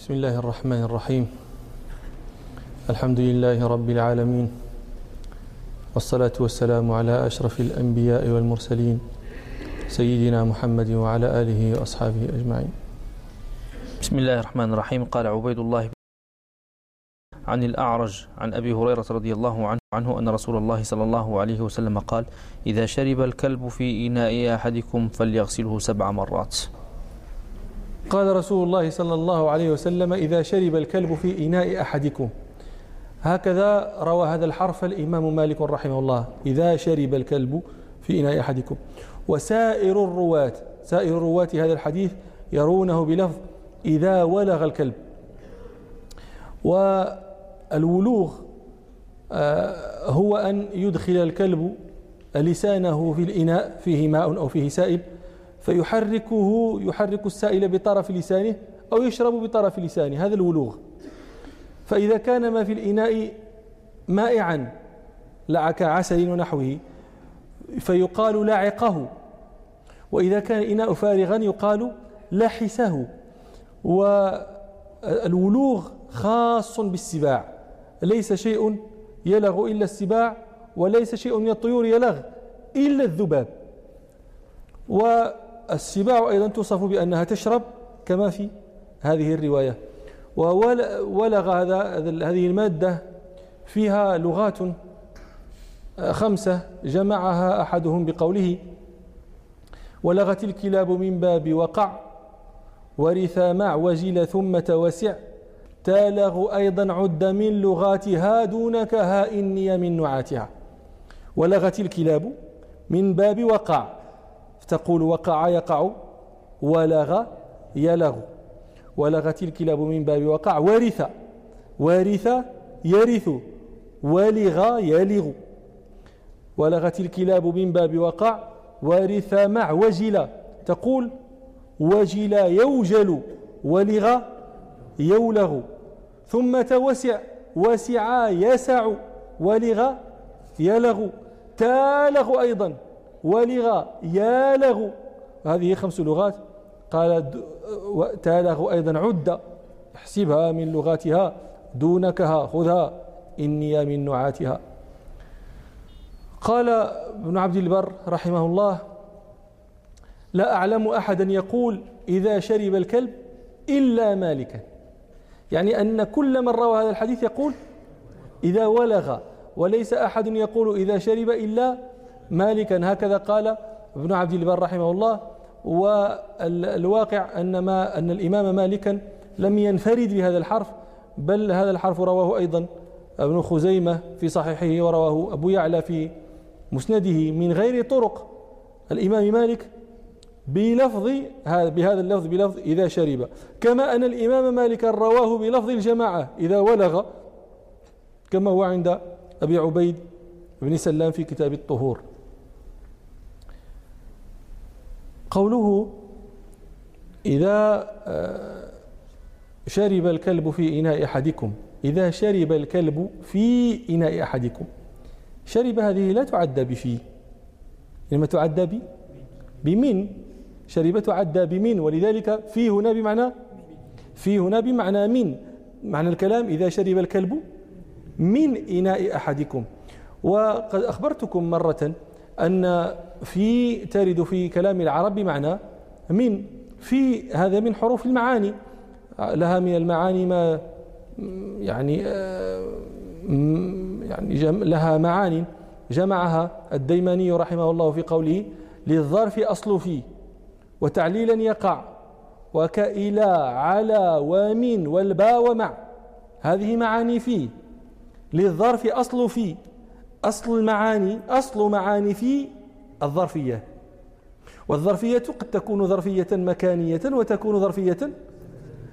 بسم الله الرحمن الرحيم الحمد لله رب العالمين والصلاة والسلام على أشرف الأنبياء والمرسلين سيدنا محمد وعلى آله وأصحابه أجمعين بسم الله الرحمن الرحيم قال عبيد الله عن الأعرج عن أبي هريرة رضي الله عنه عنه أن رسول الله صلى الله عليه وسلم قال إذا شرب الكلب في إناء أحدكم فليغسله سبع مرات قال رسول الله صلى الله عليه وسلم إذا شرب الكلب في إناء أحدكم. هكذا روى هذا الحرف الإمام مالك رحمه الله إذا شرب الكلب في إناء أحدكم. وسائر الرواة سائر الرواة هذا الحديث يرونه بلفظ إذا ولغ الكلب. والولوغ آه، هو أن يدخل الكلب لسانه في الإناء فيه ماء أو فيه سائل فيحركه يحرك السائل بطرف لسانه أو يشرب بطرف لسانه. هذا الولوغ. فإذا كان ما في الإناء مائعا لعك عسل ونحوه فيقال لعقه. وإذا كان الإناء فارغا يقال لحسه. والولوغ خاص بالسباع. ليس شيء يلغ إلا السباع وليس شيء من الطيور يلغ إلا الذباب. والسباع أيضا توصف بأنها تشرب كما في هذه الرواية. وولغ هذا هذه المادة فيها لغات خمسة جمعها أحدهم بقوله ولغت الكلاب من باب وقع ورثا مع وجل ثم توسع تالغ أيضا عد من لغاتها دونك ها إني من نعاتها. ولغت الكلاب من باب وقع تقول وقع يقع ولغ يلغ. ولغت الكلاب من باب وقع. ورث. ورث يرث. ولغ يلغ. ولغت الكلاب من باب وقع. ورث مع. وجل. تقول وجل يوجل. ولغ يولغ. ثم توسع. وسع يسع. ولغ يلغ. تالغ أيضا. ولغ يالغ. هذه خمس لغات قال تالغ أيضا عد احسبها من لغاتها دونكها خذها إني من نعاتها. قال ابن عبد البر رحمه الله لا أعلم أحدا يقول إذا شرب الكلب إلا مالكا. يعني أن كل من روى هذا الحديث يقول إذا ولغ وليس أحد يقول إذا شرب إلا مالكا هكذا قال ابن عبد البر رحمه الله والواقع أن, ما أن الإمام مالكا لم ينفرد بهذا الحرف بل هذا الحرف رواه أيضا ابن خزيمة في صحيحه ورواه أبو يعلى في مسنده من غير طرق. الإمام مالك بلفظ بهذا اللفظ بلفظ إذا شرب. كما أن الإمام مالك رواه بلفظ الجماعة إذا ولغ كما هو عند أبي عبيد بن سلام في كتاب الطهور. قوله إذا آه، شرب الكلب في إناء أحدكم. إذا شرب الكلب في إناء أحدكم. شرب هذه لا تعدى بفي إنما تعدى بمن. شرب تعدى بمن. ولذلك في هنا بمعنى في هنا بمعنى من. معنى الكلام إذا شرب الكلب من إناء أحدكم. وقد أخبرتكم مرة أن في ترد في كلام العرب بمعنى من في هذا من حروف المعاني. لها من المعاني ما يعني آه، يعني لها معاني. جمعها الديماني رحمه الله في قوله للظرف أصل في وتعليلا يقع وكإلى على ومن والباء ومع. هذه معاني في للظرف أصل في. أصل المعاني أصل معاني في الظرفية. والظرفية قد تكون ظرفية مكانية وتكون ظرفية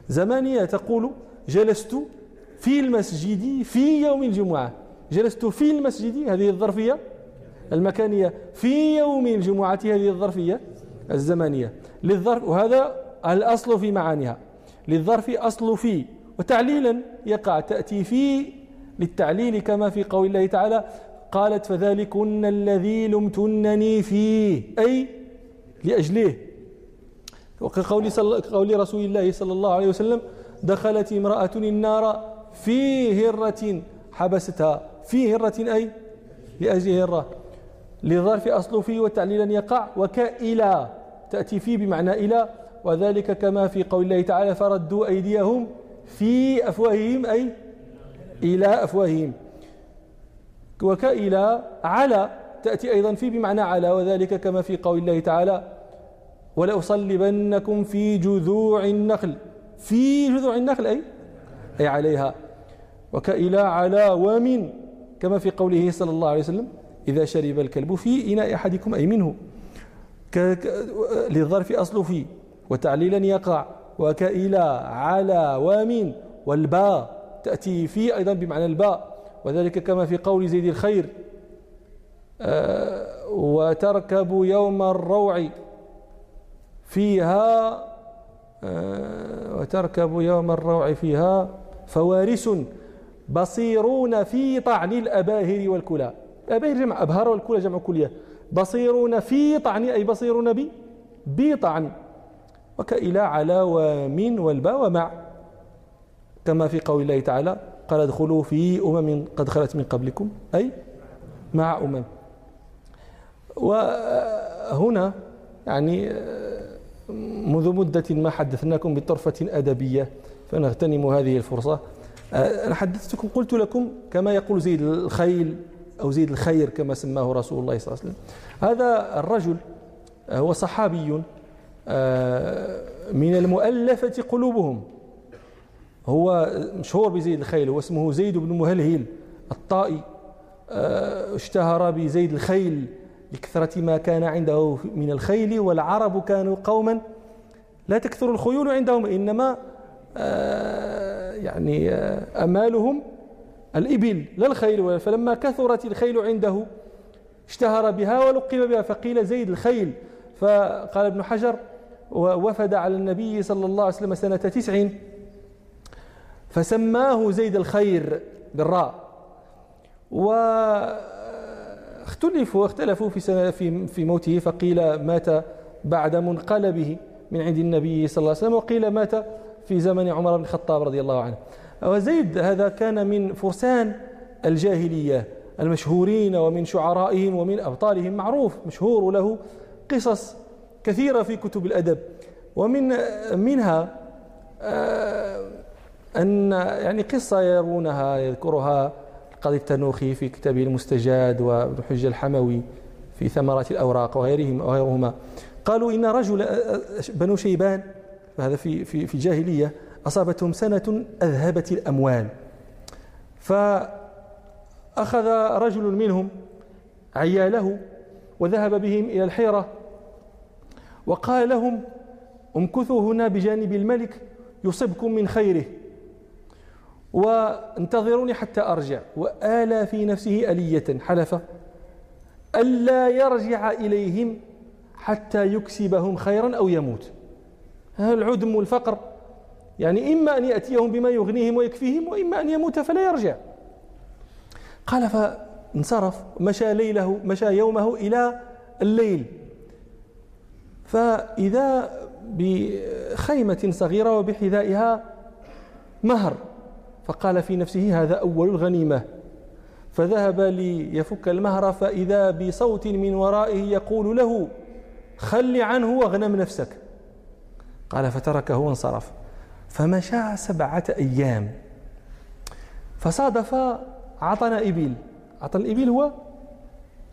زمانية. تقول جلست في المسجد في يوم الجمعة. جلست في المسجد هذه الظرفية المكانية في يوم الجمعة هذه الظرفية الزمانية. للظرف وهذا الأصل في معانيها. للظرف أصل في وتعليلا يقع تأتي في للتعليل كما في قول الله تعالى قالت فذلكن الذي لمتنني فيه. أي لأجله. وكقول قول رسول الله صلى الله عليه وسلم دخلت امرأة النار في هرة حبستها. في هرة أي؟ لأجل هرة. للظرف أصل فيه والتعليل يقع وكإلى تأتي فيه بمعنى إلى. وذلك كما في قول الله تعالى فردوا أيديهم في أفواههم. أي؟ إلى أفواههم. وكإلى على تأتي أيضا في بمعنى على وذلك كما في قول الله تعالى ولأصلبنكم في جذوع النخل. في جذوع النخل أي؟ أي عليها. وكإلى على ومن كما في قوله صلى الله عليه وسلم إذا شرب الكلب في إناء أحدكم أي منه. للظرف أصل في وتعليلا يقع وكإلى على ومن. والباء تأتي في أيضا بمعنى الباء. وذلك كما في قول زيد الخير آه، وتركب يوم الروع فيها آه، وتركب يوم الروع فيها فوارس بصيرون في طعن الأباهر والكلى. الأباهر جمع أبهر والكلى جمع كلية. بصيرون في طعن أي بصيرون بي بطعن. وكإلى على ومن والباء ومع كما في قول الله تعالى قال ادخلوا في أمم قد خلت من قبلكم أي مع أمم. وهنا يعني منذ مدة ما حدثناكم بطرفة أدبية فنغتنم هذه الفرصة. أنا حدثتكم قلت لكم كما يقول زيد الخيل أو زيد الخير كما سماه رسول الله صلى الله عليه وسلم. هذا الرجل هو صحابي آه، من المؤلفة قلوبهم. هو مشهور بزيد الخيل هو اسمه زيد بن مهلهل الطائي آه، اشتهر بزيد الخيل لكثرة ما كان عنده من الخيل والعرب كانوا قوما لا تكثر الخيول عندهم إنما آه، يعني أمالهم الإبل لا الخيل فلما كثرت الخيل عنده اشتهر بها ولقب بها فقيل زيد الخيل. فقال ابن حجر ووفد على النبي صلى الله عليه وسلم سنة تسع فسماه زيد الخير بالراء. واختلفوا سنة في في موته فقيل مات بعد منقلبه من عند النبي صلى الله عليه وسلم وقيل مات في زمن عمر بن الخطاب رضي الله عنه. وزيد هذا كان من فرسان الجاهلية المشهورين ومن شعرائهم ومن أبطالهم معروف مشهور له قصص كثيرة في كتب الأدب. ومن منها آه، أن يعني قصة يرونها يذكرها القاضي التنوخي في كتابه المستجاد وابن حجة الحموي في ثمرات الأوراق وغيرهم وغيرهما. قالوا إن رجل بنو شيبان هذا في في في جاهلية أصابتهم سنة أذهبت الأموال. فأخذ رجل منهم عياله وذهب بهم إلى الحيرة وقال لهم امكثوا هنا بجانب الملك يصبكم من خيره. وانتظروني حتى أرجع. وآلى في نفسه ألية حلف ألا يرجع إليهم حتى يكسبهم خيرا أو يموت. العدم والفقر. يعني إما أن يأتيهم بما يغنيهم ويكفيهم وإما أن يموت فلا يرجع. قال فانصرف. مشى ليله مشى يومه إلى الليل. فإذا بخيمة صغيرة وبحذائها مهر. فقال في نفسه هذا أول الغنيمة. فذهب ليفك المهر فإذا بصوت من ورائه يقول له خل عنه واغنم نفسك. قال فتركه وانصرف. فمشى سبعة أيام. فصادف عطن إبل. عطن الإبل هو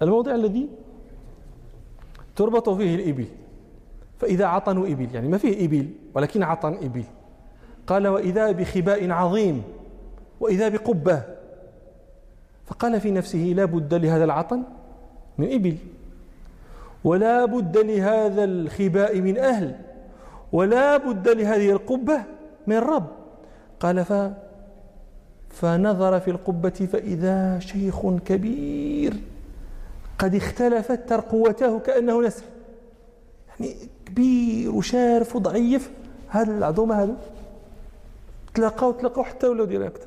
الموضع الذي تربط فيه الإبل. فإذا عطنوا إبل يعني ما فيه إبل ولكن عطن إبل. قال وإذا بخباء عظيم. وإذا بقبة. فقال في نفسه لا بد لهذا العطن من إبل ولا بد لهذا الخباء من أهل ولا بد لهذه القبة من رب. قال ف فنظر في القبة فإذا شيخ كبير قد اختلفت ترقوته كأنه نسر. يعني كبير وشارف وضعيف. هذا العظومة هذا تلاقوا تلاقوا حتى ولاو ديريكت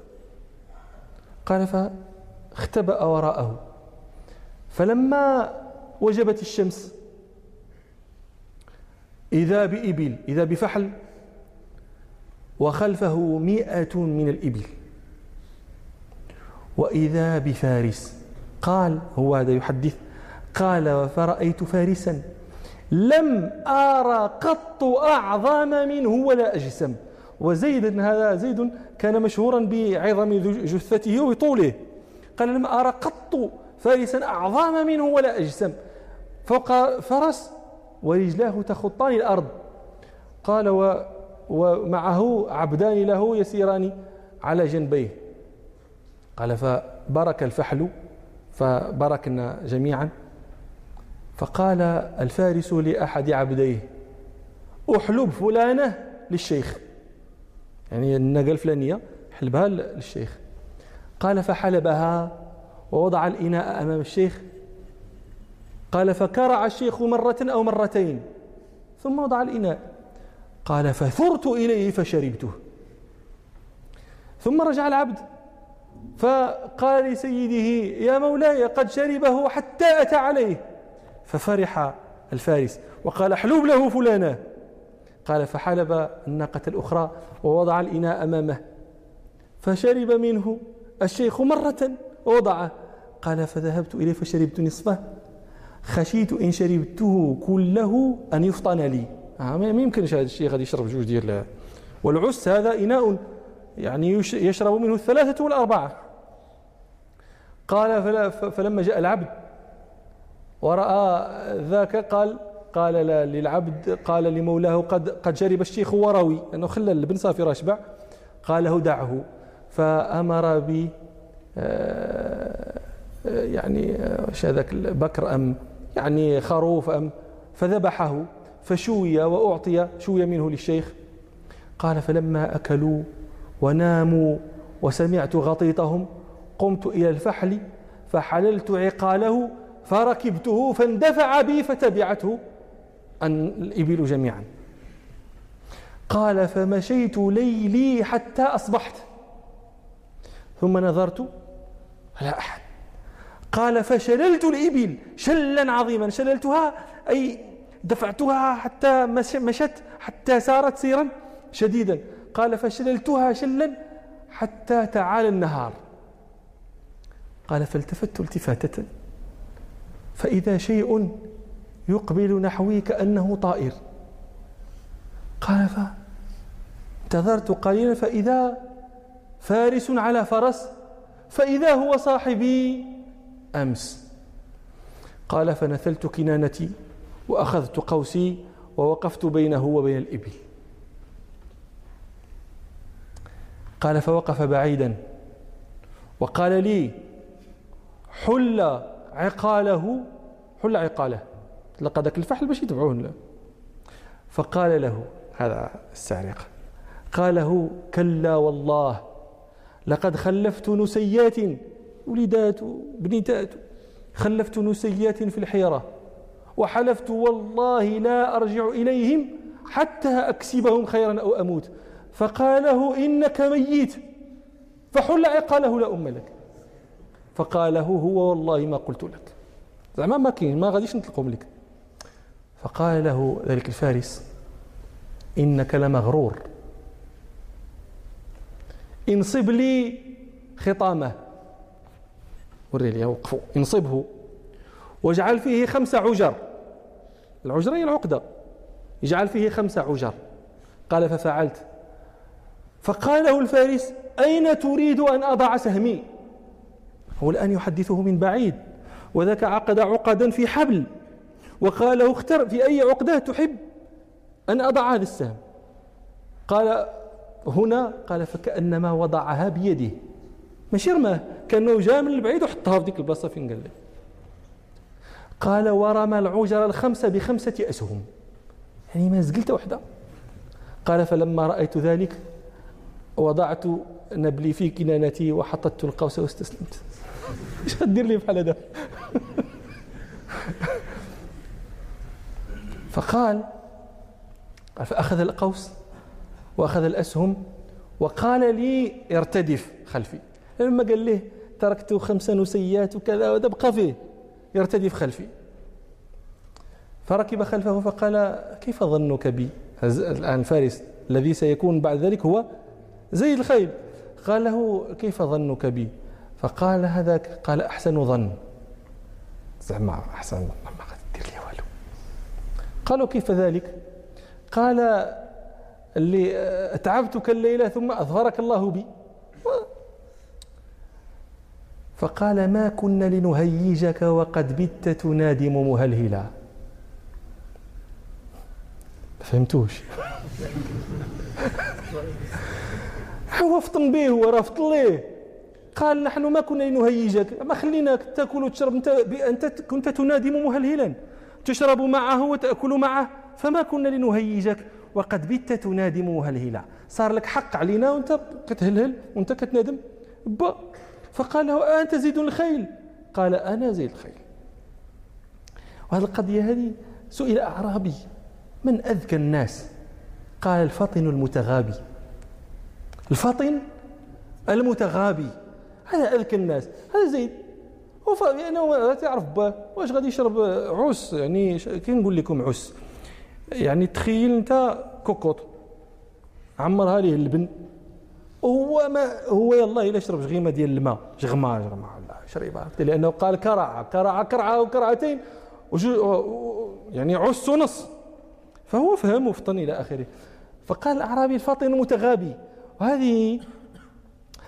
قال فاختبأ وراءه. فلما وجبت الشمس إذا بإبل إذا بفحل وخلفه مئة من الإبل. وإذا بفارس قال هو هذا يحدث قال فرأيت فارسا لم أرى قط أعظم منه ولا أجسم. وزيد هذا زيد كان مشهورا بعظم جثته وطوله. قال لم أرى قط فارسا أعظم منه ولا أجسم. فوق فرس ورجلاه تخطان الأرض. قال و ومعه عبدان له يسيران على جنبيه. قال فبرك الفحل فبركنا جميعا. فقال الفارس لأحد عبديه أحلب فلانة للشيخ. يعني النقل الفلانية حلبها للشيخ. قال فحلبها ووضع الإناء أمام الشيخ. قال فكرع الشيخ مرة أو مرتين ثم وضع الإناء. قال فثرت إليه فشربته. ثم رجع العبد فقال لسيده يا مولاي قد شربه حتى أتى عليه. ففرح الفارس وقال احلب له فلانا. قال فحلب الناقة الأخرى ووضع الإناء أمامه فشرب منه الشيخ مرة ووضعه قال فذهبت إليه فشربت نصفه خشيت إن شربته كله أن يفطن لي. آه ما يمكنش هذا الشيء غادي يشرب جوج ديال والعس هذا إناء يعني يشرب منه الثلاثة والأربعة. قال فلما جاء العبد ورأى ذاك قال قال للعبد قال لمولاه قد قد شرب الشيخ وروي. أنه خلى البن صافي راشبع قال له دعه. فأمر ب آه، يعني إيش هذاك بكر أم؟ يعني خروف أم؟ فذبحه. فشوي وأعطي شوي منه للشيخ. قال فلما أكلوا وناموا وسمعت غطيطهم قمت إلى الفحل فحللت عقاله فركبته فاندفع بي فتبعته. أن الإبل جميعا. قال فمشيت ليلي حتى أصبحت. ثم نظرت لا أحد. قال فشللت الإبل شلا عظيما. شللتها أي دفعتها حتى مشت حتى سارت سيرا شديدا. قال فشللتها شلا حتى تعالى النهار. قال فالتفت التفاتة. فإذا شيء يقبل نحوي كأنه طائر. قال فانتظرت قليلا فإذا فارس على فرس فإذا هو صاحبي أمس. قال فنثلت كنانتي وأخذت قوسي ووقفت بينه وبين الإبل. قال فوقف بعيدا. وقال لي حل عقاله حل عقاله. تلقى ذاك الفحل باش يتبعوه فقال له هذا السارق قال له كلا والله لقد خلفت نسيات ولدات بنتات خلفت نسيات في الحيرة وحلفت والله لا أرجع إليهم حتى أكسبهم خيرا أو أموت. فقال له إنك ميت. فحل عقاله لا أم لك. فقال له هو والله ما قلت لك. زعما ما كاين ما غاديش نطلقهم لك. فقال له ذلك الفارس إنك لمغرور. انصب لي خطامه. وري لي وقفوا انصبه. واجعل فيه خمس عجر. العجرة هي العقدة. اجعل فيه خمس عجر. قال ففعلت. فقال له الفارس أين تريد أن أضع سهمي؟ هو الآن يحدثه من بعيد. وذاك عقد عقدا في حبل. وقال له اختر في أي عقدة تحب أن أضع هذا السهم؟ قال هنا قال فكأنما وضعها بيده. ماشي رماه كأنه جاء من البعيد وحطها في ديك البلاصة فين قال قال ورمى العجر الخمسة بخمسة أسهم. يعني ما زقلت وحدة. قال فلما رأيت ذلك وضعت نبلي في كنانتي وحطت القوس واستسلمت. إيش غدير لي بحال هذا فقال قال فأخذ القوس وأخذ الأسهم وقال لي ارتدف خلفي. لما قال له تركت خمسة نسيات وكذا وذا بقى فيه يرتدف خلفي. فركب خلفه فقال كيف ظنك بي؟ الآن فارس الذي سيكون بعد ذلك هو زيد الخيل. قال له كيف ظنك بي؟ فقال هذاك قال أحسن ظن. زعما أحسن ظن ما غادي لي والو قالوا كيف ذلك؟ قال اللي أتعبتك الليلة ثم أظهرك الله بي. فقال ما كنا لنهيجك وقد بت تنادم مهلهلا فهمتوش؟ هو فطن به هو راه فطن ليه؟ قال نحن ما كنا لنهيجك. ما خليناك تأكل وتشرب. أنت انت كنت تنادم مهلهلا تشرب معه وتأكل معه فما كنا لنهيجك. وقد بت تنادم مهلهلا صار لك حق علينا وانت كتهلهل وانت كتنادم. با فقال له أنت زيد الخيل؟ قال أنا زيد الخيل. وهذه القضية هذه سئل أعرابي من أذكى الناس؟ قال الفطن المتغابي. الفطن المتغابي. هذا أذكى الناس. هذا زيد. لأنه يعني تعرف باه واش غادي يشرب عس يعني كي نقول لكم عس يعني تخيل انت كوكوط عمرها ليه اللبن هو ما هو يلا إلا شرب غيمه ديال الماء. جغما جغما شربها لأنه قال كرعة كرعه كرعة وكرعتين. يعني عس ونص. فهو فهم وفطن إلى آخره. فقال الاعرابي الفاطن المتغابي وهذه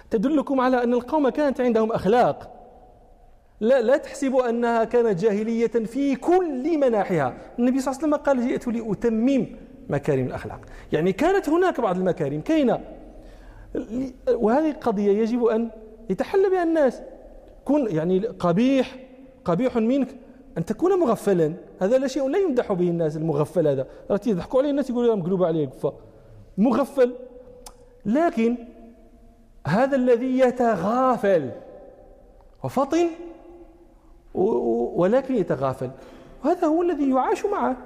تدلكم على أن القوم كانت عندهم أخلاق. لا لا تحسبوا أنها كانت جاهلية في كل مناحها النبي صلى الله عليه وسلم قال جئت لأتمم مكارم الأخلاق. يعني كانت هناك بعض المكارم. كاينة؟ وهذه قضية يجب أن يتحلى بها الناس. كن يعني قبيح قبيح منك أن تكون مغفلا. هذا لا شيء لا يمدح به الناس المغفل هذا. راه يضحكوا عليه الناس يقولوا مقلوب عليه قفا مغفل. لكن هذا الذي يتغافل. وفطن ولكن يتغافل. وهذا هو الذي يعاش معه.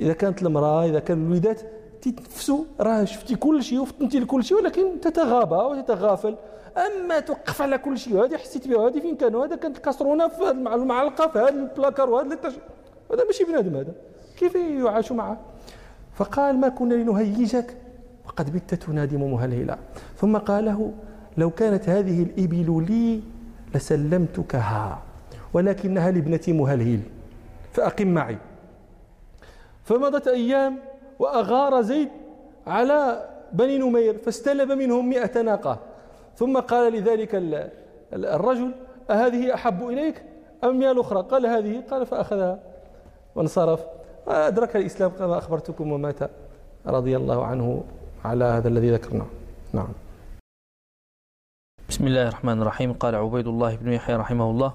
إذا كانت المرأة إذا كان الوليدات تتنفسوا راه شفتي كل شيء وفطنتي لكل شيء ولكن تتغابى وتتغافل. أما توقف على كل شيء وهذه حسيت بها هذه فين كانوا؟ هذا كانت الكاسرونة في هذه المعلقة في هذا البلاكار وهذا هذا ماشي بنادم هذا. كيف يعاش معه؟ فقال ما كنا لنهيجك. وقد بت تنادم مهلهلا. ثم قال له لو كانت هذه الإبل لي لسلمتكها. ولكنها لابنتي مهلهل فأقم معي. فمضت أيام وأغار زيد على بني نمير فاستلب منهم مئة ناقة. ثم قال لذلك الرجل أهذه أحب إليك أم مياه الأخرى؟ قال هذه. قال فأخذها وانصرف. أدرك الإسلام كما أخبرتكم ومات رضي الله عنه على هذا الذي ذكرناه نعم. بسم الله الرحمن الرحيم. قال عبيد الله بن يحيى رحمه الله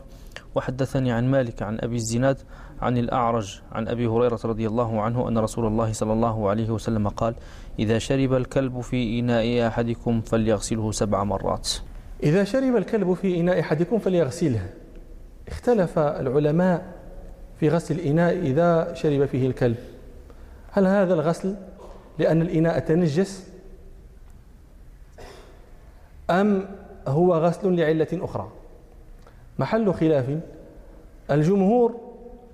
وحدثني عن مالك عن أبي الزناد عن الأعرج عن أبي هريرة رضي الله عنه أن رسول الله صلى الله عليه وسلم قال إذا شرب الكلب في إناء أحدكم فليغسله سبع مرات. إذا شرب الكلب في إناء أحدكم فليغسله. اختلف العلماء في غسل الإناء إذا شرب فيه الكلب. هل هذا الغسل لأن الإناء تنجس؟ أم هو غسل لعلة أخرى؟ محل خلاف. الجمهور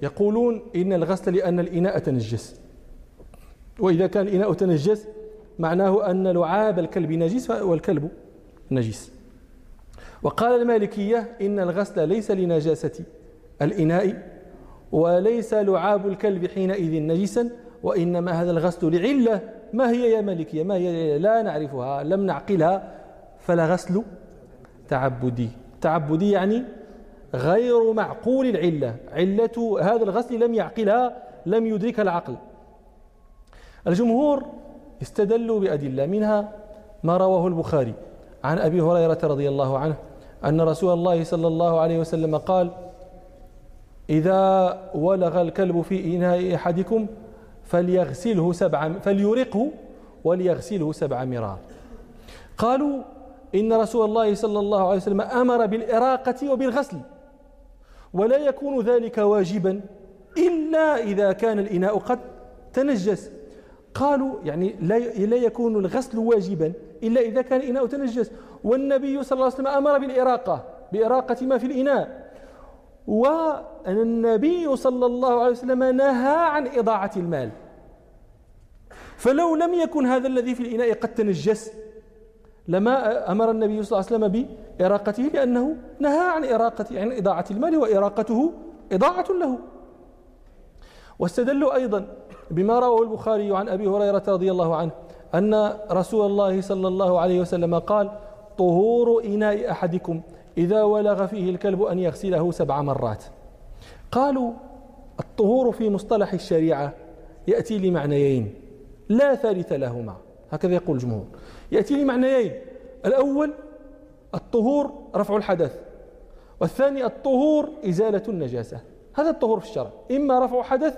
يقولون إن الغسل لأن الإناء تنجس. وإذا كان الإناء تنجس معناه أن لعاب الكلب نجس والكلب نجس. وقال المالكية إن الغسل ليس لنجاسة الإناء وليس لعاب الكلب حينئذ نجسا وإنما هذا الغسل لعلة. ما هي يا مالكية؟ ما هي؟ لا نعرفها لم نعقلها. فلا غسل تعبدي. تعبدي يعني غير معقول العلة. علة هذا الغسل لم يعقلها لم يدركها العقل. الجمهور استدلوا بأدلة. منها ما رواه البخاري عن أبي هريرة رضي الله عنه أن رسول الله صلى الله عليه وسلم قال إذا ولغ الكلب في إناء أحدكم فليغسله سبع فليرقه وليغسله سبع مرار. قالوا إن رسول الله صلى الله عليه وسلم أمر بالإراقة وبالغسل. ولا يكون ذلك واجبا. إلا إذا كان الإناء قد تنجس. قالوا يعني لا يكون الغسل واجبا إلا إذا كان الإناء تنجس. والنبي صلى الله عليه وسلم أمر بالإراقة بإراقة ما في الإناء. والنبي صلى الله عليه وسلم نهى عن إضاعة المال. فلو لم يكن هذا الذي في الإناء قد تنجس لما أمر النبي صلى الله عليه وسلم بإراقته لأنه نهى عن إراقة عن إضاعة المال وإراقته إضاعة له. واستدلوا أيضا بما رواه البخاري عن أبي هريرة رضي الله عنه أن رسول الله صلى الله عليه وسلم قال طهور إناء أحدكم إذا ولغ فيه الكلب أن يغسله سبع مرات. قالوا الطهور في مصطلح الشريعة يأتي لمعنيين لا ثالث لهما. هكذا يقول الجمهور. يأتي لمعنيين الأول الطهور رفع الحدث والثاني الطهور إزالة النجاسة. هذا الطهور في الشرع إما رفع حدث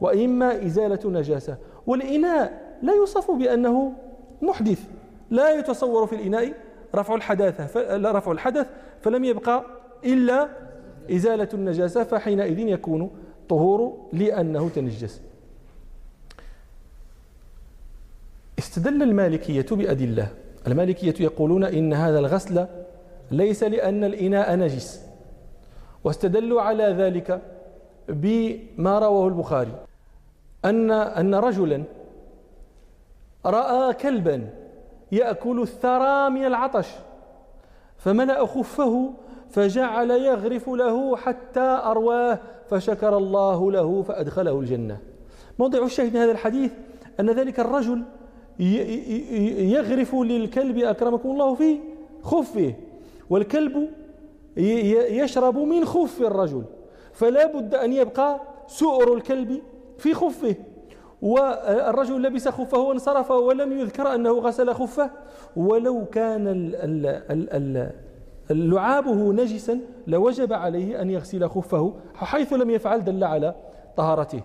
وإما إزالة نجاسة والإناء لا يوصف بأنه محدث لا يتصور في الإناء رفع الحدث لا رفع الحدث فلم يبقى إلا إزالة النجاسة فحينئذ يكون طهور لأنه تنجس. استدل المالكية بأدلة. المالكية يقولون إن هذا الغسل ليس لأن الإناء نجس. واستدلوا على ذلك بما رواه البخاري. أن أن رجلا رأى كلبا يأكل الثرى من العطش فملأ خفه فجعل يغرف له حتى أرواه فشكر الله له فأدخله الجنة. موضع الشاهد من هذا الحديث أن ذلك الرجل يغرف للكلب أكرمكم الله في خفه. والكلب يشرب من خف الرجل. فلا بد أن يبقى سؤر الكلب في خفه. والرجل لبس خفه وانصرف ولم يذكر أنه غسل خفه. ولو كان لعابه نجسا لوجب عليه أن يغسل خفه حيث لم يفعل دل على طهارته.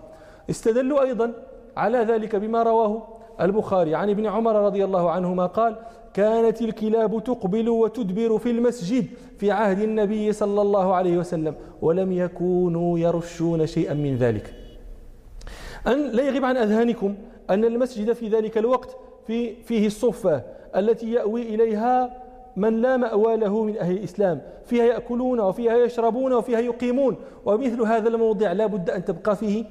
استدلوا أيضا على ذلك بما رواه البخاري عن ابن عمر رضي الله عنهما قال كانت الكلاب تقبل وتدبر في المسجد في عهد النبي صلى الله عليه وسلم ولم يكونوا يرشون شيئا من ذلك. أن لا يغيب عن أذهانكم أن المسجد في ذلك الوقت في فيه الصفة التي يأوي إليها من لا مأوى له من أهل الإسلام فيها يأكلون وفيها يشربون وفيها يقيمون ومثل هذا الموضع لا بد أن تبقى فيه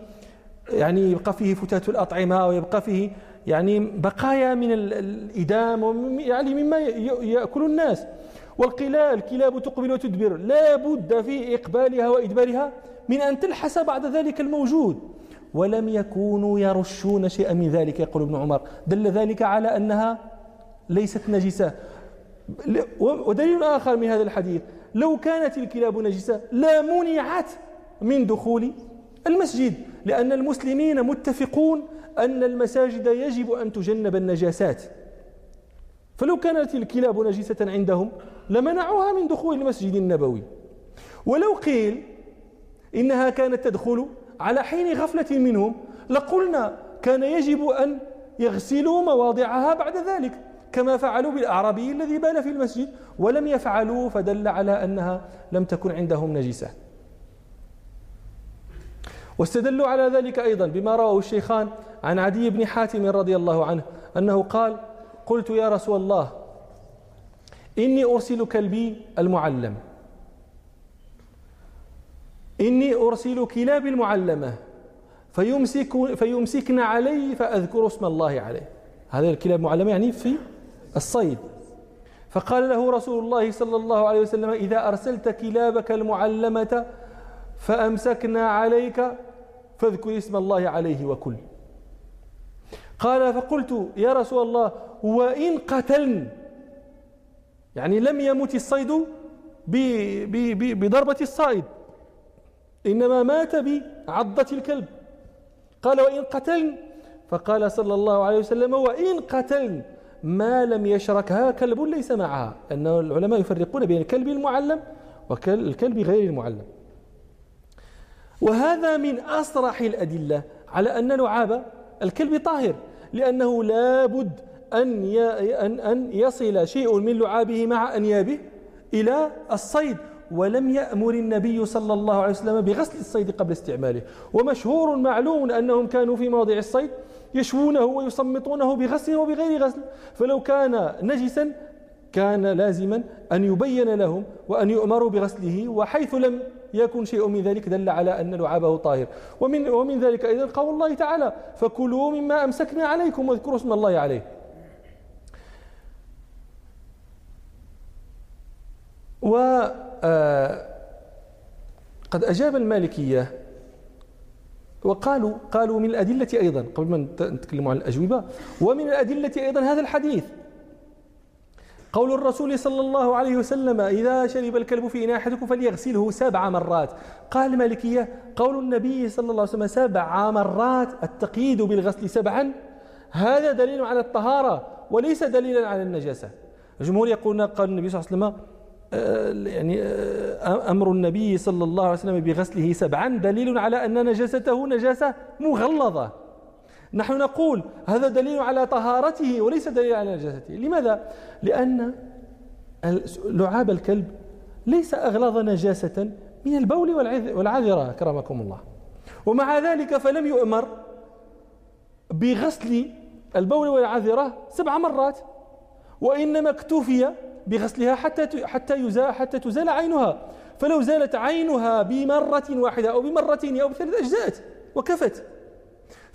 يعني يبقى فيه فتات الأطعمة ويبقى فيه يعني بقايا من الإدام يعني مما يأكل الناس. والقلال الكلاب تقبل وتدبر. لا بد في إقبالها وإدبارها من أن تلحس بعد ذلك الموجود. ولم يكونوا يرشون شيئا من ذلك يقول ابن عمر. دل ذلك على أنها ليست نجسة. ودليل آخر من هذا الحديث. لو كانت الكلاب نجسة لا منعت من دخول المسجد لأن المسلمين متفقون أن المساجد يجب أن تجنب النجاسات. فلو كانت الكلاب نجسة عندهم لمنعوها من دخول المسجد النبوي. ولو قيل إنها كانت تدخل على حين غفلة منهم لقلنا كان يجب أن يغسلوا مواضعها بعد ذلك كما فعلوا بالأعرابي الذي بال في المسجد ولم يفعلوا فدل على أنها لم تكن عندهم نجسة. واستدلوا على ذلك أيضا بما رواه الشيخان عن عدي بن حاتم رضي الله عنه أنه قال قلت يا رسول الله إني أرسل كلبي المعلم. إني أرسل كلابي المعلمة فيمسك فيمسكن علي فأذكر اسم الله عليه. هذا الكلاب المعلمة يعني في الصيد. فقال له رسول الله صلى الله عليه وسلم إذا أرسلت كلابك المعلمة فأمسكنا عليك فاذكر اسم الله عليه وكل. قال فقلت يا رسول الله وإن قتلن يعني لم يمت الصيد بضربة الصائد إنما مات بعضة الكلب. قال وإن قتلن؟ فقال صلى الله عليه وسلم وإن قتلن ما لم يشركها كلب ليس معها. أن العلماء يفرقون بين الكلب المعلم والكلب غير المعلم. وهذا من أصرح الأدلة على أن لعاب الكلب طاهر لأنه لا بد أن أن يصل شيء من لعابه مع أنيابه إلى الصيد. ولم يأمر النبي صلى الله عليه وسلم بغسل الصيد قبل استعماله. ومشهور معلوم أنهم كانوا في مواضع الصيد يشوونه ويصمطونه بغسل وبغير غسل. فلو كان نجسا كان لازما أن يبين لهم وأن يؤمروا بغسله وحيث لم يكون شيء من ذلك دل على أن لعابه طاهر. ومن, ومن ذلك أيضا قول الله تعالى فكلوا مما أمسكنا عليكم واذكروا اسم الله عليه. و آه، قد أجاب المالكية وقالوا قالوا من الأدلة أيضا قبل ما نتكلم عن الأجوبة ومن الأدلة أيضا هذا الحديث. قول الرسول صلى الله عليه وسلم إذا شرب الكلب في إناء أحدكم فليغسله سبع مرات. قال المالكية قول النبي صلى الله عليه وسلم سبع مرات التقييد بالغسل سبعا هذا دليل على الطهارة وليس دليلا على النجاسة. الجمهور يقولون قال النبي صلى الله عليه وسلم آه، يعني آه، أمر النبي صلى الله عليه وسلم بغسله سبعا دليل على أن نجاسته نجاسة مغلظة. نحن نقول هذا دليل على طهارته وليس دليل على نجاسته. لماذا؟ لأن لعاب الكلب ليس أغلظ نجاسة من البول والعذرة كرمكم الله. ومع ذلك فلم يؤمر بغسل البول والعذرة سبع مرات وإنما اكتفي بغسلها حتى حتى يزال حتى تزال عينها. فلو زالت عينها بمرة واحدة أو بمرتين أو بثلاث أجزاء وكفت.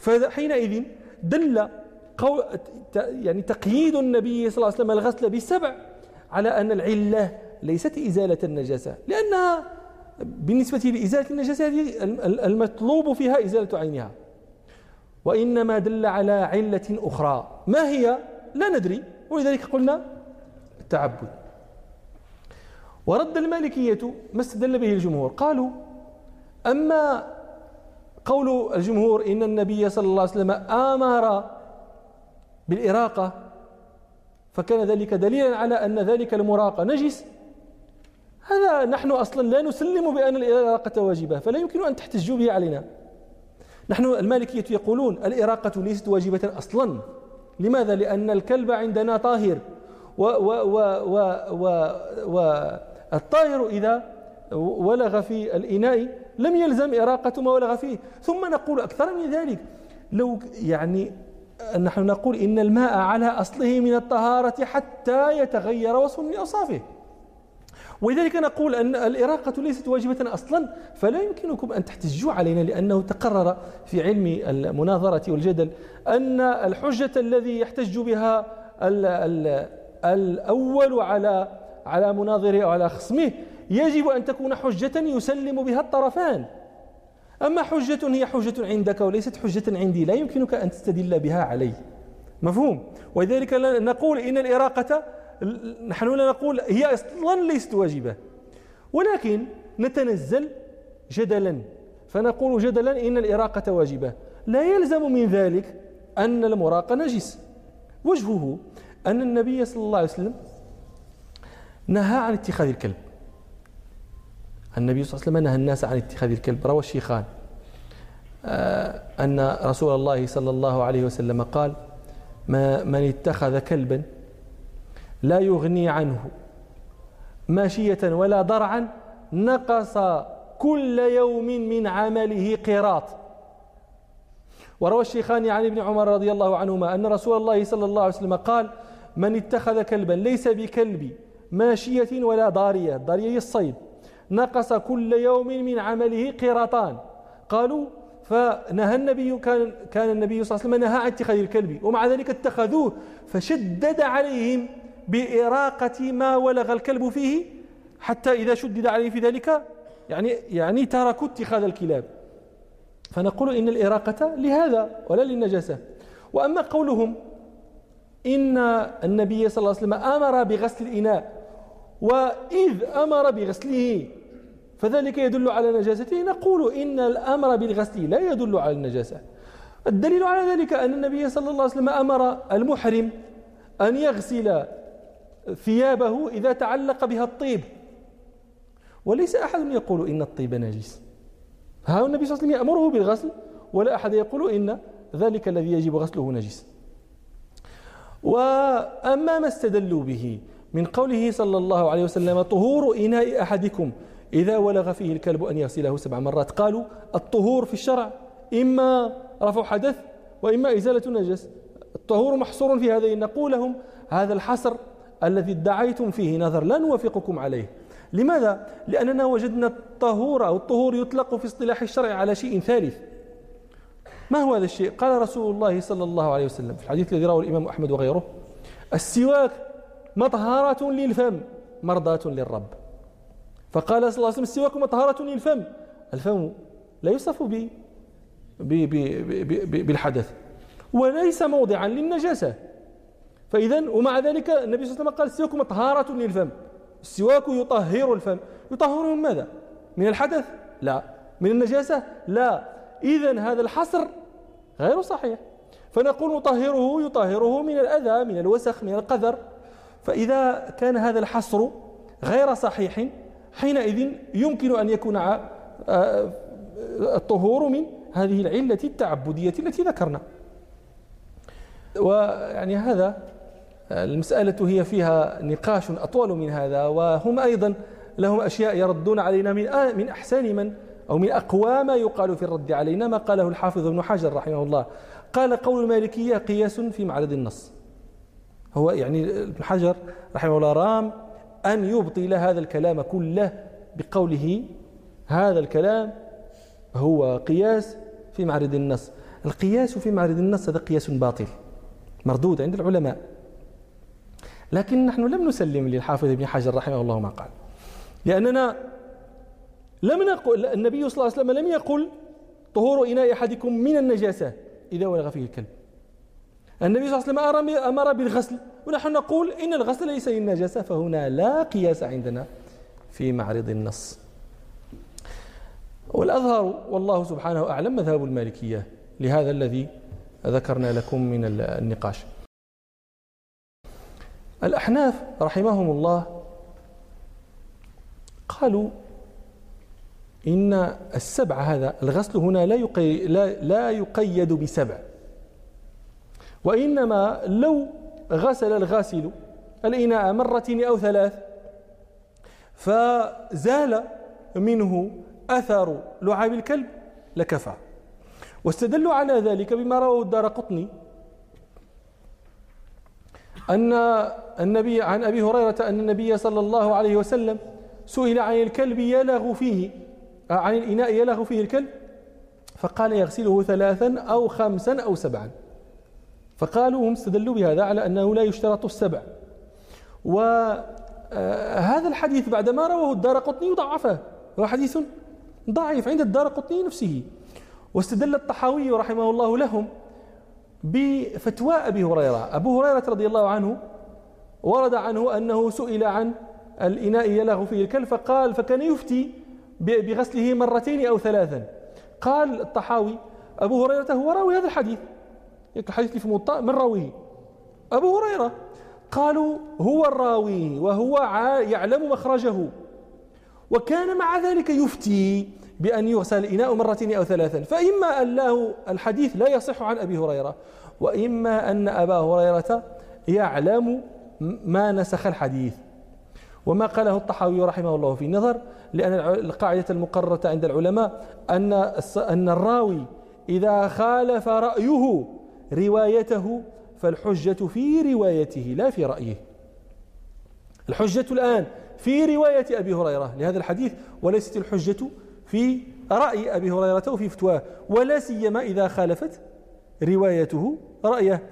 فحينئذ دل قول يعني تقييد النبي صلى الله عليه وسلم الغسل بالسبع على أن العلة ليست إزالة النجاسة لأنها بالنسبة لإزالة النجاسة المطلوب فيها إزالة عينها. وإنما دل على علة أخرى. ما هي؟ لا ندري. ولذلك قلنا التعبد. ورد المالكية ما استدل به الجمهور. قالوا أما قول الجمهور إن النبي صلى الله عليه وسلم آمر بالإراقة فكان ذلك دليلا على أن ذلك المراق نجس. هذا نحن أصلا لا نسلم بأن الإراقة واجبة فلا يمكن أن تحتجوا به علينا. نحن المالكية يقولون الإراقة ليست واجبة أصلا. لماذا؟ لأن الكلب عندنا طاهر. والطائر إذا ولغ في الإناء لم يلزم إراقة ما ولغ فيه. ثم نقول أكثر من ذلك لو يعني نحن نقول إن الماء على أصله من الطهارة حتى يتغير وصف من أوصافه. ولذلك نقول أن الإراقة ليست واجبة أصلا فلا يمكنكم أن تحتجوا علينا لأنه تقرر في علم المناظرة والجدل أن الحجة الذي يحتج بها الأول على على مناظره أو على خصمه يجب أن تكون حجة يسلم بها الطرفان. أما حجة هي حجة عندك وليست حجة عندي لا يمكنك أن تستدل بها علي. مفهوم؟ ولذلك نقول إن الإراقة نحن لا نقول هي أصلا ليست واجبة. ولكن نتنزل جدلا. فنقول جدلا إن الإراقة واجبة. لا يلزم من ذلك أن المراق نجس. وجهه أن النبي صلى الله عليه وسلم نهى عن اتخاذ الكلب. النبي صلى الله عليه وسلم نهى الناس عن اتخاذ الكلب روى الشيخان آه، أن رسول الله صلى الله عليه وسلم قال ما من اتخذ كلبا لا يغني عنه ماشية ولا ضرعا نقص كل يوم من عمله قيراط. وروى الشيخان عن ابن عمر رضي الله عنهما أن رسول الله صلى الله عليه وسلم قال من اتخذ كلبا ليس بكلب ماشية ولا ضارية ضارية الصيد. نقص كل يوم من عمله قراطان قالوا فنهى النبي كان كان النبي صلى الله عليه وسلم نهى عن اتخاذ الكلب ومع ذلك اتخذوه فشدد عليهم بإراقة ما ولغ الكلب فيه حتى إذا شدد عليه في ذلك يعني يعني تركوا اتخاذ الكلاب. فنقول إن الإراقة لهذا ولا للنجاسة. وأما قولهم إن النبي صلى الله عليه وسلم أمر بغسل الإناء وإذ أمر بغسله فذلك يدل على نجاسته. نقول إن الأمر بالغسل لا يدل على النجاسة. الدليل على ذلك أن النبي صلى الله عليه وسلم أمر المحرم أن يغسل ثيابه إذا تعلق بها الطيب. وليس أحد يقول إن الطيب نجس. ها النبي صلى الله عليه وسلم يأمره بالغسل ولا أحد يقول إن ذلك الذي يجب غسله نجس. وأما ما استدلوا به من قوله صلى الله عليه وسلم طهور إناء أحدكم إذا ولغ فيه الكلب أن يغسله سبع مرات. قالوا الطهور في الشرع إما رفع حدث وإما إزالة النجس. الطهور محصور في هذين نقول لهم هذا الحصر الذي ادعيتم فيه نظر لا نوافقكم عليه. لماذا؟ لأننا وجدنا الطهور أو الطهور يطلق في اصطلاح الشرع على شيء ثالث. ما هو هذا الشيء؟ قال رسول الله صلى الله عليه وسلم في الحديث الذي رواه الإمام أحمد وغيره السواك مطهرة للفم مرضاة للرب. فقال صلى الله عليه وسلم السواك مطهرة للفم. الفم لا يوصف ب بالحدث وليس موضعا للنجاسة. فإذا ومع ذلك النبي صلى الله عليه وسلم قال السواك مطهرة للفم. السواك يطهر الفم. يطهر من ماذا؟ من الحدث؟ لا. من النجاسة؟ لا. إذا هذا الحصر غير صحيح. فنقول نطهره يطهره من الأذى من الوسخ من القذر. فإذا كان هذا الحصر غير صحيح حينئذ يمكن أن يكون الطهور من هذه العلة التعبدية التي ذكرنا. ويعني هذا المسألة هي فيها نقاش أطول من هذا وهم أيضا لهم أشياء يردون علينا من من أحسن من أو من أقوى ما يقال في الرد علينا ما قاله الحافظ ابن حجر رحمه الله. قال قول المالكية قياس في معرض النص. هو يعني ابن حجر رحمه الله رام أن يبطل هذا الكلام كله بقوله هذا الكلام هو قياس في معرض النص. القياس في معرض النص هذا قياس باطل مردود عند العلماء. لكن نحن لم نسلم للحافظ ابن حجر رحمه الله ما قال. لأننا لم نقل النبي صلى الله عليه وسلم لم يقل طهور إناء أحدكم من النجاسة إذا ولغ فيه الكلب. النبي صلى الله عليه وسلم أمر بالغسل. ونحن نقول إن الغسل ليس للنجاسة فهنا لا قياس عندنا في معرض النص. والأظهر والله سبحانه أعلم مذهب المالكية لهذا الذي ذكرنا لكم من النقاش. الأحناف رحمهم الله قالوا إن السبع هذا الغسل هنا لا يقي لا, لا يقيد بسبع. وإنما لو غسل الغاسل الإناء مرتين أو ثلاث فزال منه أثر لعاب الكلب لكفى. واستدلوا على ذلك بما رواه الدار قطني أن النبي عن أبي هريرة أن النبي صلى الله عليه وسلم سئل عن الكلب يلغ فيه عن الإناء يلغ فيه الكلب فقال يغسله ثلاثا أو خمسا أو سبعا. فقالوا هم استدلوا بهذا على أنه لا يشترط السبع. وهذا الحديث بعدما رواه الدار قطني ضعفه. هو حديث ضعيف عند الدار قطني نفسه. واستدل الطحاوي رحمه الله لهم بفتوى أبي هريرة. أبو هريرة رضي الله عنه ورد عنه أنه سئل عن الإناء يلغ فيه الكلب فقال فكان يفتي بغسله مرتين أو ثلاثا قال الطحاوي أبو هريرة هو راوي هذا الحديث الحديث في موطأ من راويه؟ أبو هريرة. قالوا هو الراوي وهو يعلم مخرجه. وكان مع ذلك يفتي بأن يغسل الإناء مرتين أو ثلاثا. فإما أن له الحديث لا يصح عن أبي هريرة وإما أن أبا هريرة يعلم ما نسخ الحديث. وما قاله الطحاوي رحمه الله في نظر لأن القاعدة المقررة عند العلماء أن أن الراوي إذا خالف رأيه روايته فالحجة في روايته لا في رأيه. الحجة الآن في رواية أبي هريرة لهذا الحديث وليست الحجة في رأي أبي هريرة وفي فتواه ولا سيما إذا خالفت روايته رأيه.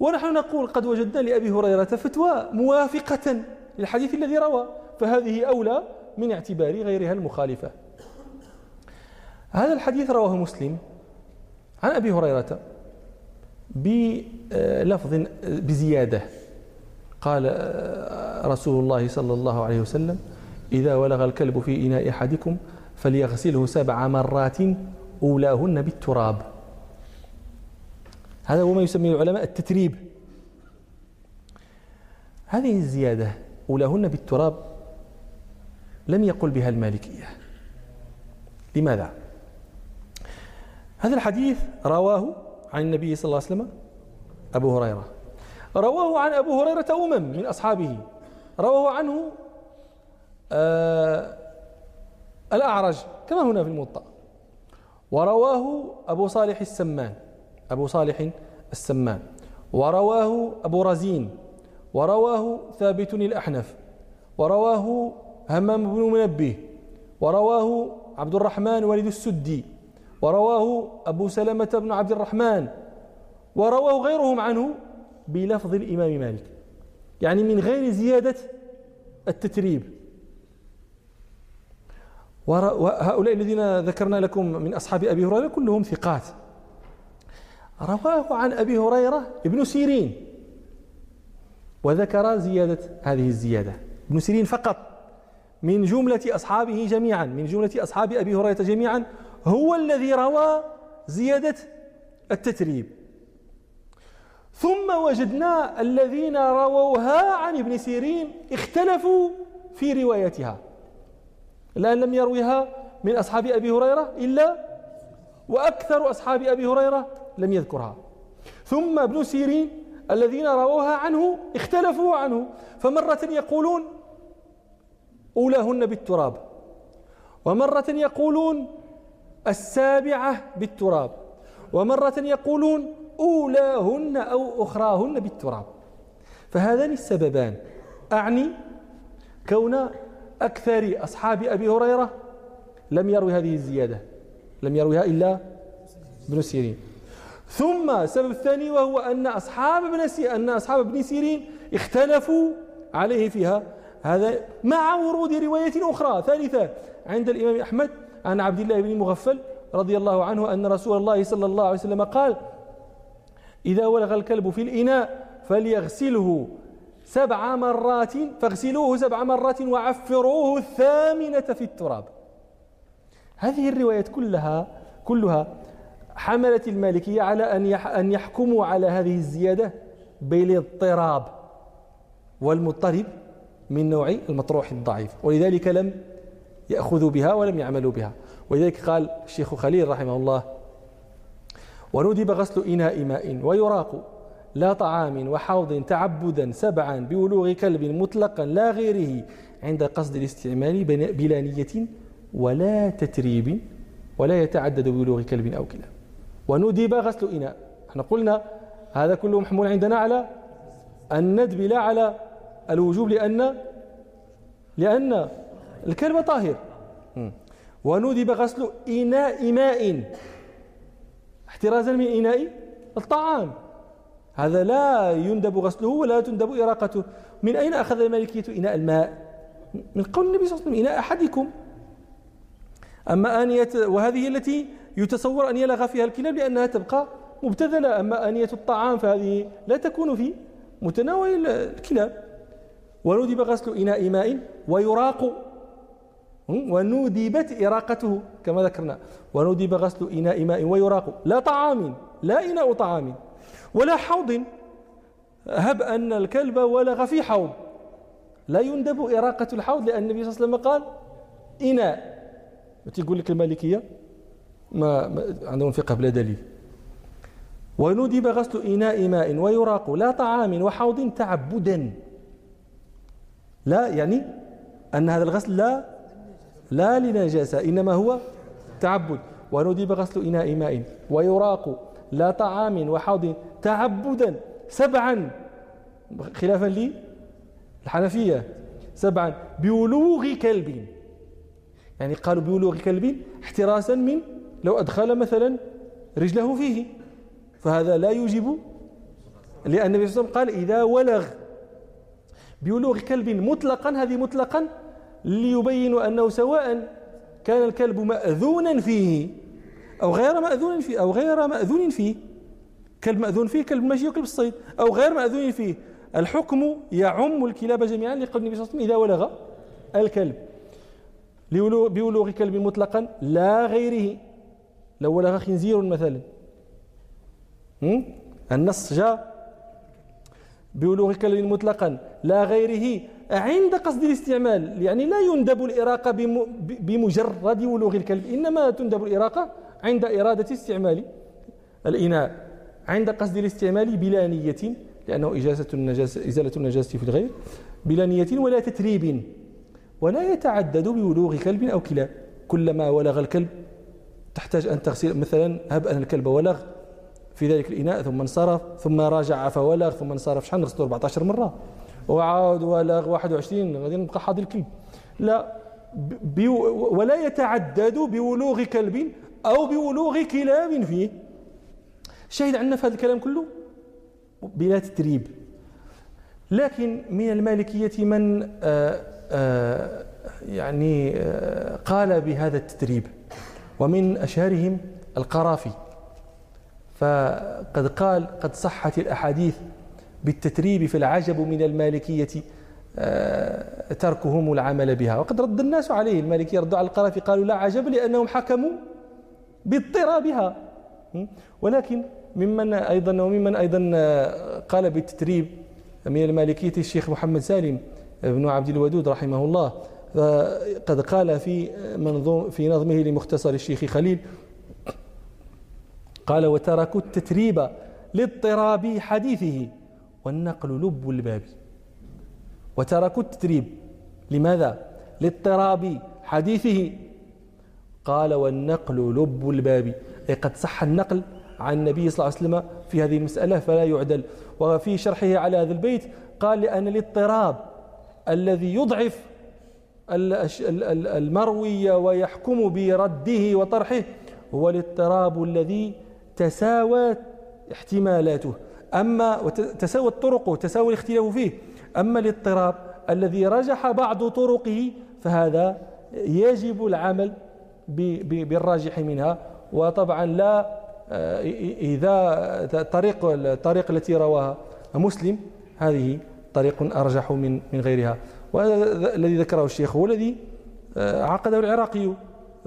ونحن نقول قد وجدنا لأبي هريرة فتوى موافقة للحديث الذي روى فهذه أولى من اعتبار غيرها المخالفة. هذا الحديث رواه مسلم عن أبي هريرة. بلفظ بزيادة. قال رسول الله صلى الله عليه وسلم إذا ولغ الكلب في إناء أحدكم فليغسله سبع مرات أولاهن بالتراب. هذا هو ما يسميه العلماء التتريب. هذه الزيادة أولاهن بالتراب لم يقل بها المالكية. لماذا؟ هذا الحديث رواه عن النبي صلى الله عليه وسلم؟ أبو هريرة. رواه عن أبو هريرة أمم من أصحابه. رواه عنه آه الأعرج كما هنا في الموطأ. ورواه أبو صالح السمان. أبو صالح السمان. ورواه أبو رزين. ورواه ثابت الأحنف. ورواه همام بن منبه. ورواه عبد الرحمن والد السدي. ورواه أبو سلمة بن عبد الرحمن ورواه غيرهم عنه بلفظ الإمام مالك يعني من غير زيادة التتريب. وهؤلاء الذين ذكرنا لكم من أصحاب أبي هريرة كلهم ثقات. رواه عن أبي هريرة ابن سيرين وذكر زيادة هذه الزيادة. ابن سيرين فقط من جملة أصحابه جميعا من جملة أصحاب أبي هريرة جميعا هو الذي روى زيادة التتريب. ثم وجدنا الذين رووها عن ابن سيرين اختلفوا في روايتها. الآن لم يرويها من أصحاب أبي هريرة إلا وأكثر أصحاب أبي هريرة لم يذكرها. ثم ابن سيرين الذين رووها عنه اختلفوا عنه. فمرة يقولون أولاهن بالتراب. ومرة يقولون السابعة بالتراب. ومرة يقولون أولاهن أو أخراهن بالتراب. فهذان السببان. أعني كون أكثر أصحاب أبي هريرة لم يروي هذه الزيادة لم يرويها إلا ابن سيرين. ثم السبب الثاني وهو أن أصحاب ابن أن أصحاب ابن سيرين اختلفوا عليه فيها. هذا مع ورود رواية أخرى ثالثة عند الإمام أحمد. عن عبد الله بن مغفل رضي الله عنه أن رسول الله صلى الله عليه وسلم قال إذا ولغ الكلب في الإناء فليغسله سبع مرات فاغسلوه سبع مرات وعفروه الثامنة في التراب. هذه الروايات كلها كلها حملت المالكية على أن أن يحكموا على هذه الزيادة بالاضطراب والمضطرب من نوع المطروح الضعيف ولذلك لم يأخذوا بها ولم يعملوا بها. ولذلك قال الشيخ خليل رحمه الله وندب غسل إناء ماء ويراق لا طعام وحوض تعبدا سبعا بولوغ كلب مطلقا لا غيره عند قصد الاستعمال بلا نية ولا تتريب ولا يتعدد بولوغ كلب أو كلاب. وندب غسل إناء. إحنا قلنا هذا كله محمول عندنا على الندب لا على الوجوب لأن لأن الكلب طاهر. وندب غسل إناء ماء. احترازا من إناء الطعام. هذا لا يندب غسله ولا تندب إراقته. من أين أخذ المالكية إناء الماء؟ من قول النبي صلى الله عليه وسلم إناء أحدكم. أما آنية وهذه التي يتصور أن يلغى فيها الكلاب لأنها تبقى مبتذلة. أما آنية الطعام فهذه لا تكون في متناول الكلاب. وندب غسل إناء ماء ويراق وندبت إراقته كما ذكرنا. وندب غسل إناء ماء ويراق. لا طعام لا إناء طعام. ولا حوض. هب أن الكلب ولغ في حوض. لا يندب إراقة الحوض لأن النبي صلى الله عليه وسلم قال إناء. تقول لك المالكية؟ ما, ما عندهم فقه بلا دليل. وندب غسل إناء ماء ويراق. لا طعام وحوض تعبدا. لا يعني أن هذا الغسل لا لا لنجاسة إنما هو تعبد. وندب غسل إناء ماء. ويراق لا طعام وحوض تعبدا سبعا. خلافا للحنفية. سبعا بولوغ كلب. يعني قالوا بولوغ كلب احتراسا من لو أدخل مثلا رجله فيه. فهذا لا يوجب. لأن النبي صلى الله عليه وسلم قال إذا ولغ. بولوغ كلب مطلقا هذه مطلقا ليبين أنه سواء كان الكلب مأذونا فيه أو غير مأذون فيه أو غير مأذون فيه. كلب مأذون فيه كلب ماشي وكلب الصيد أو غير مأذون فيه. الحكم يعم الكلاب جميعا لقول النبي صلى الله عليه وسلم إذا ولغ الكلب. بولوغ كلب مطلقا لا غيره. لو ولغ خنزير مثلا. النص جاء. بولوغ كلب مطلقا لا غيره. عند قصد الاستعمال يعني لا يندب الإراقة بمجرد ولوغ الكلب إنما تندب الإراقة عند إرادة استعمال الإناء عند قصد الاستعمال بلا نية لأنه إجازة النجاسة إزالة النجاسة في الغير بلا نية ولا تتريب ولا يتعدد بولوغ كلب أو كلاب كلما ولغ الكلب تحتاج أن تغسل مثلا هب أن الكلب ولغ في ذلك الإناء ثم انصرف ثم راجع فولغ ثم انصرف شحال نغسلوا 14 مرة؟ وعاود ولغ 21 غادي نبقى حاضر الكلب لا ولا يتعدد بولوغ كلب أو بولوغ كلاب فيه. شاهد عندنا في هذا الكلام كله؟ بلا تتريب لكن من المالكية من آآ آه، آآ آه، يعني آه، قال بهذا التتريب ومن أشهرهم القرافي. فقد قال قد صحت الأحاديث بالتتريب في العجب من المالكية تركهم العمل بها. وقد رد الناس عليه المالكية ردوا على القرافي قالوا لا عجب لأنهم حكموا باضطرابها ولكن ممن أيضا وممن أيضا قال بالتتريب من المالكية الشيخ محمد سالم بن عبد الودود رحمه الله. قد قال في منظوم في نظمه لمختصر الشيخ خليل قال وتركوا التتريب لاضطراب حديثه والنقل لب الباب. وتركوا التتريب لماذا؟ لاضطراب حديثه. قال والنقل لب الباب. أي قد صح النقل عن النبي صلى الله عليه وسلم في هذه المسألة فلا يعدل. وفي شرحه على هذا البيت قال لأن الاضطراب الذي يضعف المروي ويحكم برده وطرحه هو الاضطراب الذي تساوت احتمالاته. أما تساوت طرقه تساوي الاختلاف فيه. أما الاضطراب الذي رجح بعض طرقه فهذا يجب العمل بالراجح منها. وطبعا لا آه، إذا طريق الطريق التي رواها مسلم هذه طريق أرجح من من غيرها. وهذا الذي ذكره الشيخ هو الذي آه، عقده العراقي. آه،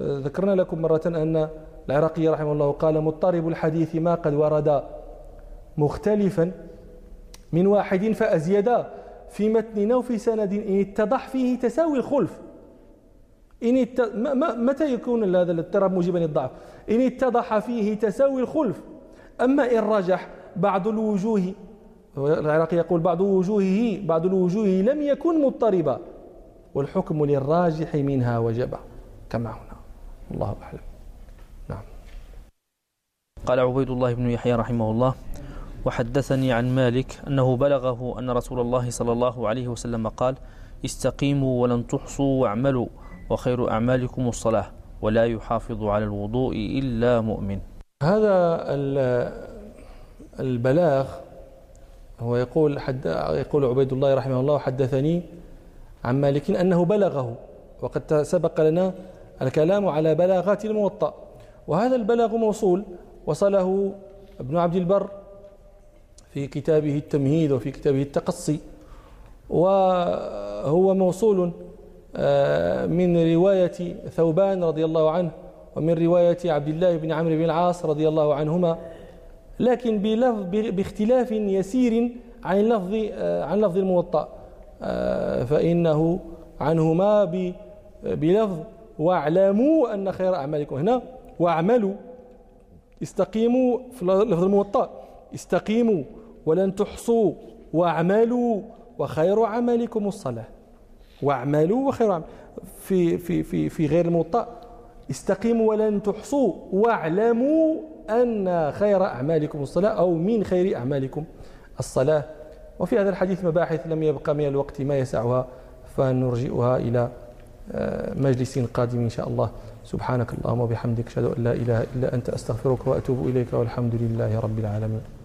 ذكرنا لكم مرة أن العراقي رحمه الله قال مضطرب الحديث ما قد ورد مختلفا من واحد فأزيدا في متن أو في سند إن اتضح فيه تساوي الخلف. إن الت... متى يكون هذا الاضطراب موجبا للضعف؟ إن اتضح فيه تساوي الخلف. أما إن رجح بعض الوجوه العراقي يقول بعض وجوهه بعض الوجوه لم يكن مضطربا والحكم للراجح منها وجب كما هنا. الله أعلم. نعم. قال عبيد الله بن يحيى رحمه الله وحدثني عن مالك أنه بلغه أن رسول الله صلى الله عليه وسلم قال استقيموا ولن تحصوا واعملوا وخير أعمالكم الصلاة ولا يحافظ على الوضوء إلا مؤمن. هذا البلاغ هو يقول حد يقول عبيد الله رحمه الله حدثني عن مالك أنه بلغه وقد سبق لنا الكلام على بلاغات الموطأ. وهذا البلاغ موصول وصله ابن عبد البر في كتابه التمهيد وفي كتابه التقصي وهو موصول آه، من رواية ثوبان رضي الله عنه ومن رواية عبد الله بن عمرو بن العاص رضي الله عنهما لكن بلفظ باختلاف يسير عن لفظ آه، عن لفظ الموطأ. آه، فإنه عنهما بلفظ واعلموا أن خير أعمالكم. هنا واعملوا استقيموا في لفظ الموطأ استقيموا ولن تحصوا واعملوا وخير عملكم الصلاة. واعملوا وخير عمل. في في في في غير الموطأ استقيموا ولن تحصوا. واعلموا أن خير أعمالكم الصلاة أو من خير أعمالكم الصلاة. وفي هذا الحديث مباحث لم يبقى من الوقت ما يسعها فنرجئها إلى آه، مجلس قادم إن شاء الله. سبحانك اللهم وبحمدك أشهد أن لا إله إلا أنت أستغفرك وأتوب إليك والحمد لله رب العالمين.